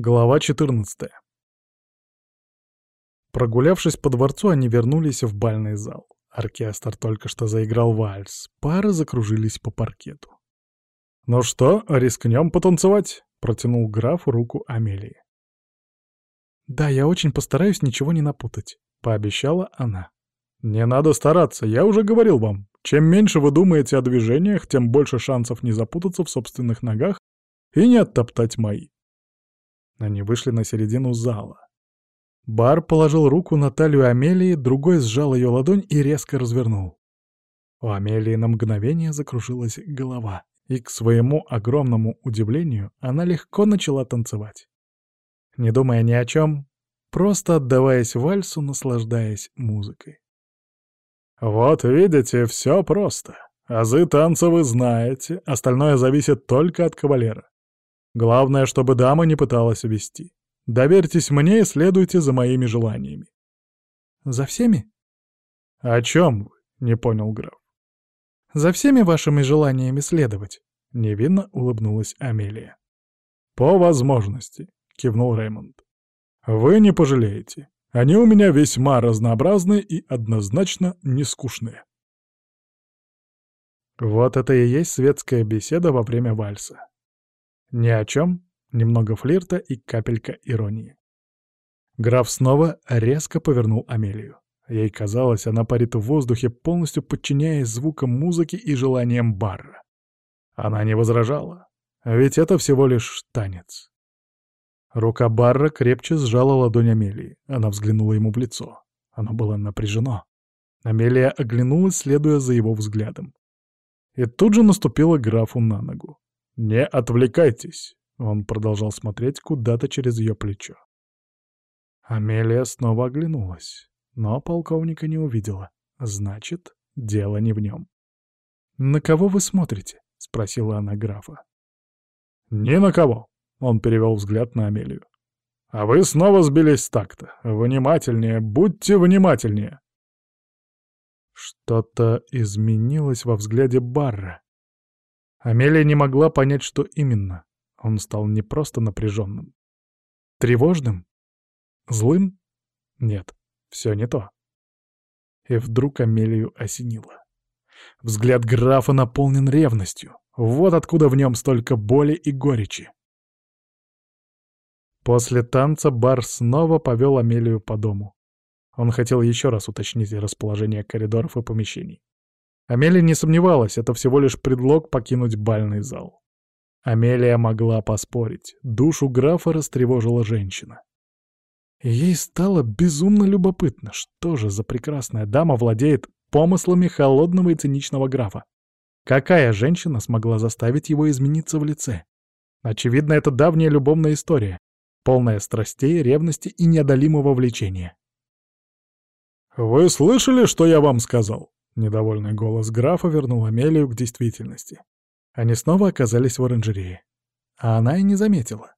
Глава 14. Прогулявшись по дворцу, они вернулись в бальный зал. Оркестр только что заиграл вальс. Пары закружились по паркету. «Ну что, рискнем потанцевать?» — протянул граф руку Амелии. «Да, я очень постараюсь ничего не напутать», — пообещала она. «Не надо стараться, я уже говорил вам. Чем меньше вы думаете о движениях, тем больше шансов не запутаться в собственных ногах и не оттоптать мои. Они вышли на середину зала. Бар положил руку на талию Амелии, другой сжал ее ладонь и резко развернул. У Амелии на мгновение закружилась голова, и, к своему огромному удивлению, она легко начала танцевать. Не думая ни о чем, просто отдаваясь вальсу, наслаждаясь музыкой. «Вот видите, все просто. Азы танца вы знаете, остальное зависит только от кавалера. Главное, чтобы дама не пыталась вести. Доверьтесь мне и следуйте за моими желаниями. За всеми? О чем вы? Не понял граф. За всеми вашими желаниями следовать. Невинно улыбнулась Амелия. По возможности, кивнул Реймонд. Вы не пожалеете. Они у меня весьма разнообразные и однозначно не скучные. Вот это и есть светская беседа во время вальса. Ни о чем, немного флирта и капелька иронии. Граф снова резко повернул Амелию. Ей казалось, она парит в воздухе, полностью подчиняясь звукам музыки и желаниям Барра. Она не возражала, ведь это всего лишь танец. Рука Барра крепче сжала ладонь Амелии. Она взглянула ему в лицо. Оно было напряжено. Амелия оглянулась, следуя за его взглядом. И тут же наступила графу на ногу. «Не отвлекайтесь!» Он продолжал смотреть куда-то через ее плечо. Амелия снова оглянулась, но полковника не увидела. Значит, дело не в нем. «На кого вы смотрите?» — спросила она графа. «Ни на кого!» — он перевел взгляд на Амелию. «А вы снова сбились с такта. Внимательнее, будьте внимательнее!» Что-то изменилось во взгляде Барра. Амелия не могла понять, что именно. Он стал не просто напряженным. Тревожным? Злым? Нет, все не то. И вдруг Амелию осенило. Взгляд графа наполнен ревностью. Вот откуда в нем столько боли и горечи. После танца бар снова повел Амелию по дому. Он хотел еще раз уточнить расположение коридоров и помещений. Амелия не сомневалась, это всего лишь предлог покинуть бальный зал. Амелия могла поспорить. Душу графа растревожила женщина. ей стало безумно любопытно, что же за прекрасная дама владеет помыслами холодного и циничного графа. Какая женщина смогла заставить его измениться в лице? Очевидно, это давняя любовная история, полная страстей, ревности и неодолимого влечения. «Вы слышали, что я вам сказал?» Недовольный голос графа вернул Амелию к действительности. Они снова оказались в оранжерее. А она и не заметила.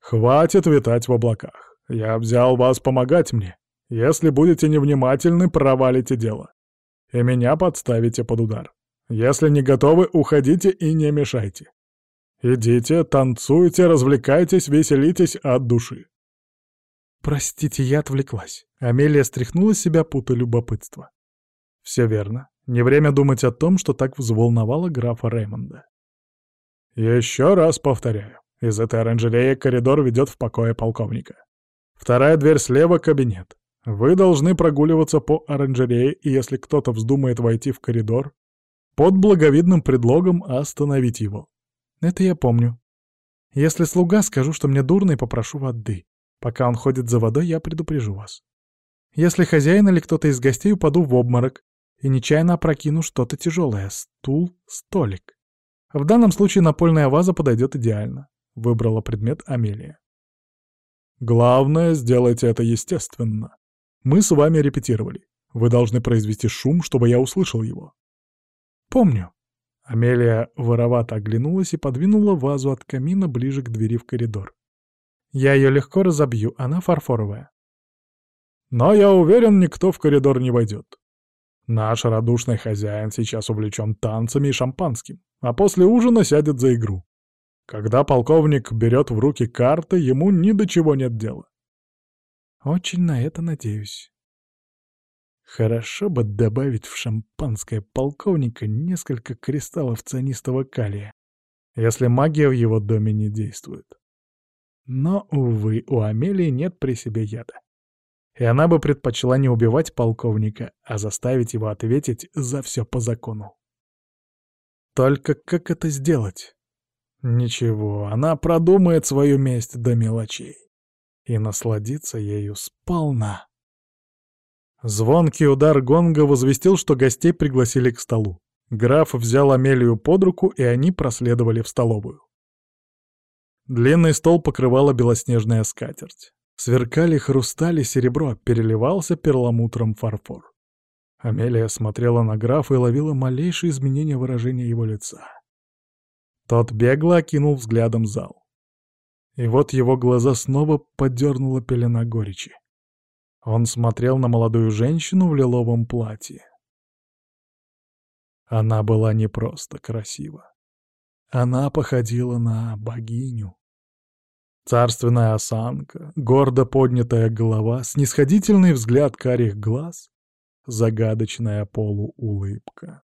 «Хватит витать в облаках. Я взял вас помогать мне. Если будете невнимательны, провалите дело. И меня подставите под удар. Если не готовы, уходите и не мешайте. Идите, танцуйте, развлекайтесь, веселитесь от души». «Простите, я отвлеклась». Амелия стряхнула с себя путы любопытства. Все верно. Не время думать о том, что так взволновало графа Реймонда. Еще раз повторяю. Из этой оранжереи коридор ведет в покое полковника. Вторая дверь слева — кабинет. Вы должны прогуливаться по оранжерее, и если кто-то вздумает войти в коридор, под благовидным предлогом остановить его. Это я помню. Если слуга, скажу, что мне дурно, и попрошу воды. Пока он ходит за водой, я предупрежу вас. Если хозяин или кто-то из гостей упаду в обморок, и нечаянно опрокину что-то тяжелое — стул, столик. В данном случае напольная ваза подойдет идеально. Выбрала предмет Амелия. Главное, сделайте это естественно. Мы с вами репетировали. Вы должны произвести шум, чтобы я услышал его. Помню. Амелия воровато оглянулась и подвинула вазу от камина ближе к двери в коридор. Я ее легко разобью, она фарфоровая. Но я уверен, никто в коридор не войдет. Наш радушный хозяин сейчас увлечен танцами и шампанским, а после ужина сядет за игру. Когда полковник берет в руки карты, ему ни до чего нет дела. Очень на это надеюсь. Хорошо бы добавить в шампанское полковника несколько кристаллов цианистого калия, если магия в его доме не действует. Но, увы, у Амелии нет при себе яда. И она бы предпочла не убивать полковника, а заставить его ответить за все по закону. Только как это сделать? Ничего, она продумает свою месть до мелочей и насладится ею сполна. Звонкий удар гонга возвестил, что гостей пригласили к столу. Граф взял Амелию под руку, и они проследовали в столовую. Длинный стол покрывала белоснежная скатерть. Сверкали хрустали серебро, переливался перламутром фарфор. Амелия смотрела на графа и ловила малейшие изменения выражения его лица. Тот бегло окинул взглядом зал. И вот его глаза снова подернула пелена горечи. Он смотрел на молодую женщину в лиловом платье. Она была не просто красива. Она походила на богиню. Царственная осанка, гордо поднятая голова, снисходительный взгляд карих глаз, загадочная полуулыбка.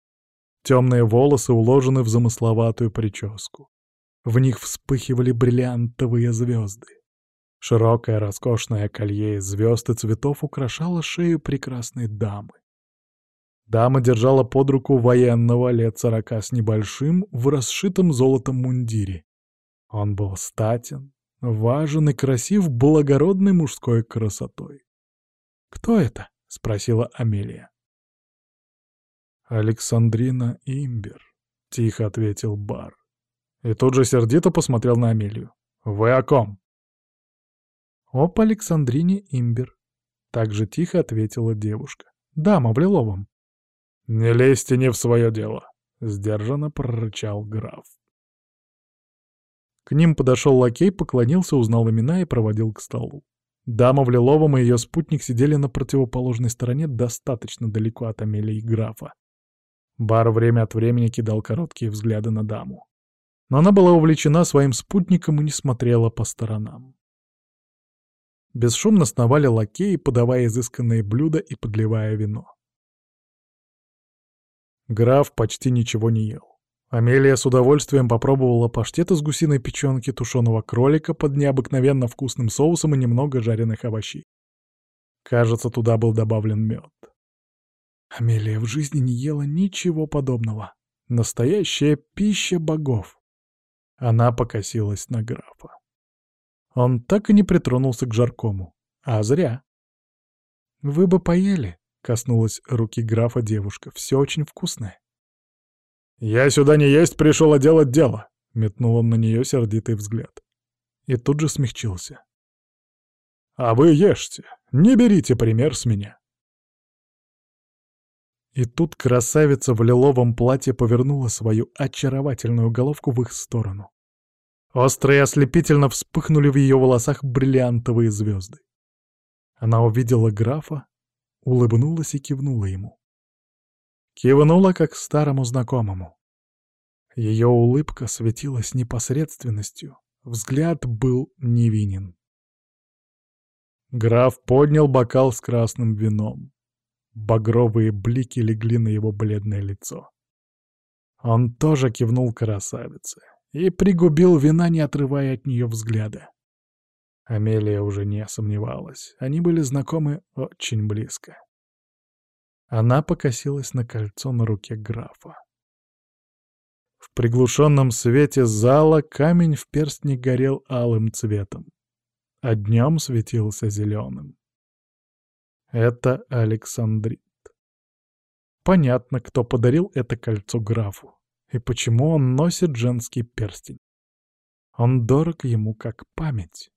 Темные волосы уложены в замысловатую прическу. В них вспыхивали бриллиантовые звезды. Широкое роскошное колье из звезд и цветов украшало шею прекрасной дамы. Дама держала под руку военного лет сорока с небольшим в расшитом золотом мундире. Он был статен, важен и красив благородной мужской красотой. «Кто это?» — спросила Амелия. «Александрина Имбер», — тихо ответил Бар. И тут же сердито посмотрел на Амелию. «Вы о ком?» «Об Александрине Имбер», — так же тихо ответила девушка. «Дама в лиловом». «Не лезьте не в свое дело», — сдержанно прорычал граф. К ним подошел лакей, поклонился, узнал имена и проводил к столу. Дама в лиловом и ее спутник сидели на противоположной стороне достаточно далеко от Амелии графа. Бар время от времени кидал короткие взгляды на даму. Но она была увлечена своим спутником и не смотрела по сторонам. Бесшумно сновали лакеи, подавая изысканные блюда и подливая вино. Граф почти ничего не ел. Амелия с удовольствием попробовала паштет из гусиной печенки, тушеного кролика под необыкновенно вкусным соусом и немного жареных овощей. Кажется, туда был добавлен мед. Амелия в жизни не ела ничего подобного. Настоящая пища богов. Она покосилась на графа. Он так и не притронулся к жаркому. А зря. «Вы бы поели», — коснулась руки графа девушка. «Все очень вкусное». «Я сюда не есть пришел, а делать дело», — метнул он на нее сердитый взгляд. И тут же смягчился. «А вы ешьте, не берите пример с меня». И тут красавица в лиловом платье повернула свою очаровательную головку в их сторону. Острые ослепительно вспыхнули в ее волосах бриллиантовые звезды. Она увидела графа, улыбнулась и кивнула ему. Кивнула, как старому знакомому. Ее улыбка светилась непосредственностью, взгляд был невинен. Граф поднял бокал с красным вином. Багровые блики легли на его бледное лицо. Он тоже кивнул красавице и пригубил вина, не отрывая от нее взгляда. Амелия уже не сомневалась, они были знакомы очень близко. Она покосилась на кольцо на руке графа. В приглушенном свете зала камень в перстне горел алым цветом, а днем светился зеленым. Это Александрит. Понятно, кто подарил это кольцо графу. И почему он носит женский перстень? Он дорог ему как память.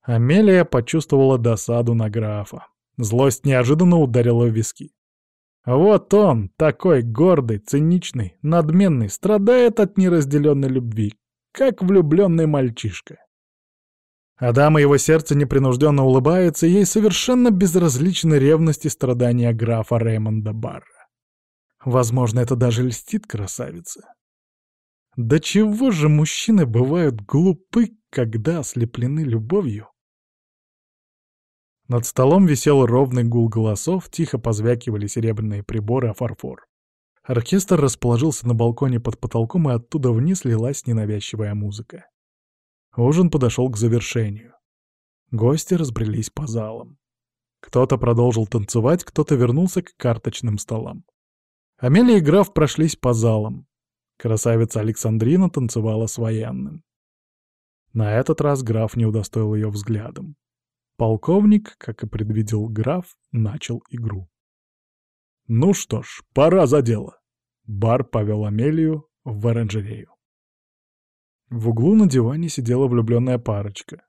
Амелия почувствовала досаду на графа. Злость неожиданно ударила в виски. Вот он, такой гордый, циничный, надменный, страдает от неразделенной любви, как влюбленный мальчишка. А дама его сердца непринужденно улыбается, ей совершенно безразличны ревность и страдания графа Реймонда Барра. Возможно, это даже льстит красавице. Да чего же мужчины бывают глупы, когда ослеплены любовью? Над столом висел ровный гул голосов, тихо позвякивали серебряные приборы о фарфор. Оркестр расположился на балконе под потолком, и оттуда вниз лилась ненавязчивая музыка. Ужин подошел к завершению. Гости разбрелись по залам. Кто-то продолжил танцевать, кто-то вернулся к карточным столам. Амелия и граф прошлись по залам. Красавица Александрина танцевала с военным. На этот раз граф не удостоил ее взглядом. Полковник, как и предвидел граф, начал игру. «Ну что ж, пора за дело!» Бар повел Амелию в оранжерею. В углу на диване сидела влюбленная парочка.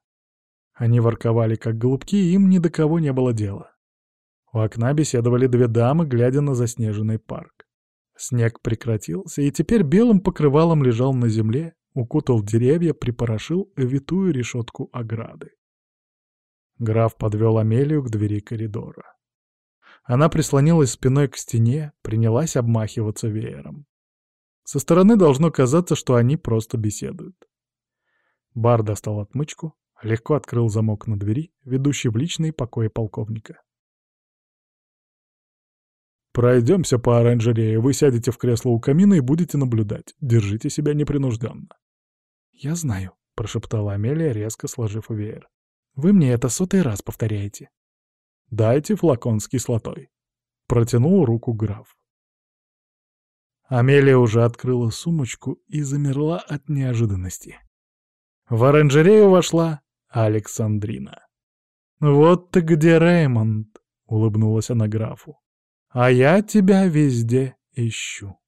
Они ворковали, как голубки, и им ни до кого не было дела. У окна беседовали две дамы, глядя на заснеженный парк. Снег прекратился, и теперь белым покрывалом лежал на земле, укутал деревья, припорошил витую решетку ограды. Граф подвел Амелию к двери коридора. Она прислонилась спиной к стене, принялась обмахиваться веером. Со стороны должно казаться, что они просто беседуют. Бар достал отмычку, легко открыл замок на двери, ведущий в личные покои полковника. «Пройдемся по оранжерее, вы сядете в кресло у камина и будете наблюдать. Держите себя непринужденно». «Я знаю», — прошептала Амелия, резко сложив веер. Вы мне это сотый раз повторяете. Дайте флакон с кислотой. Протянул руку граф. Амелия уже открыла сумочку и замерла от неожиданности. В оранжерею вошла Александрина. «Вот ты где, Реймонд!» — улыбнулась она графу. «А я тебя везде ищу».